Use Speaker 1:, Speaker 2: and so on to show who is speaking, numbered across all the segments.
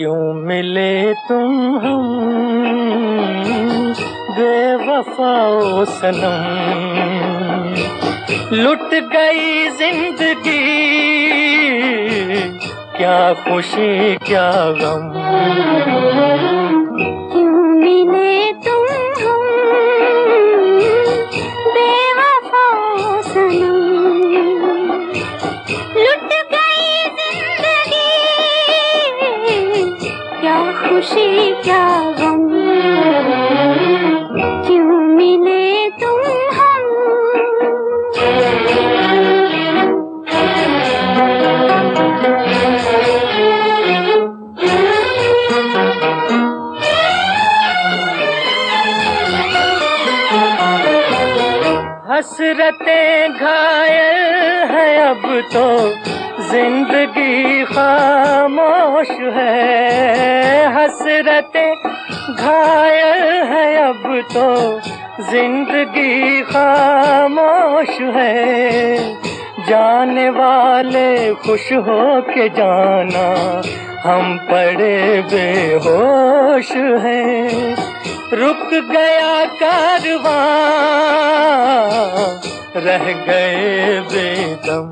Speaker 1: क्यों
Speaker 2: मिले तुम हम? बेवफाओ सनम। लुट गई ज़िंदगी। क्या खुशी क्या गम। खुशी क्या गम? क्यों मिले तुम हम?
Speaker 1: हसरतें घायल है अब तो ज़िंदगी खामोश है। हसरतें घायल है अब तो ज़िंदगी खामोश है। जाने वाले खुश हो के जाना, हम पड़े बेहोश हैं। रुक गया कारवां, रह गए बेदम।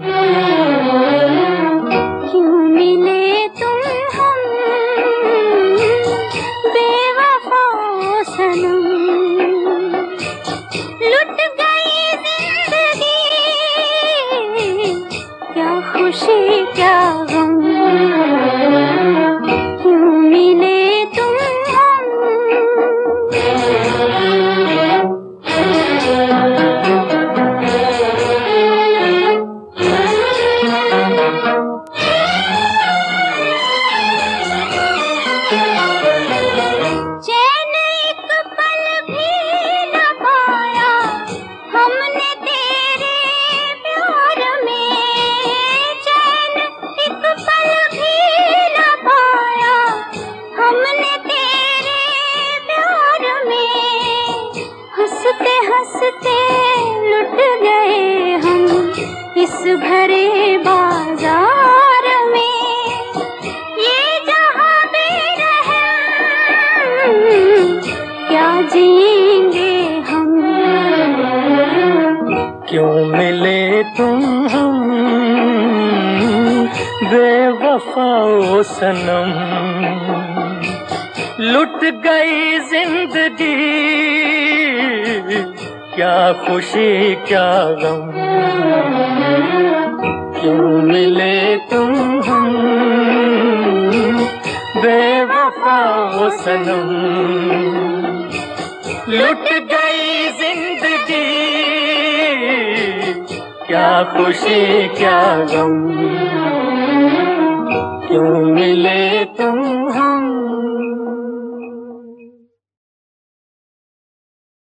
Speaker 2: लुट गई ज़िंदगी। क्या खुशी क्या गम। क्यों मिले तुम हम? हँसते हँसते लुट गए हम इस भरे बाज़ार में। ये जहाँ बेरहम क्या जिएँगे हम?
Speaker 1: क्यों मिले तुम हम? बेवफाओ सनम। लुट गई ज़िंदगी। क्या खुशी, क्या गम। क्यों मिले तुम हम? बेवफाओ सनम। लुट गई ज़िंदगी। क्या खुशी, क्या गम। क्यों मिले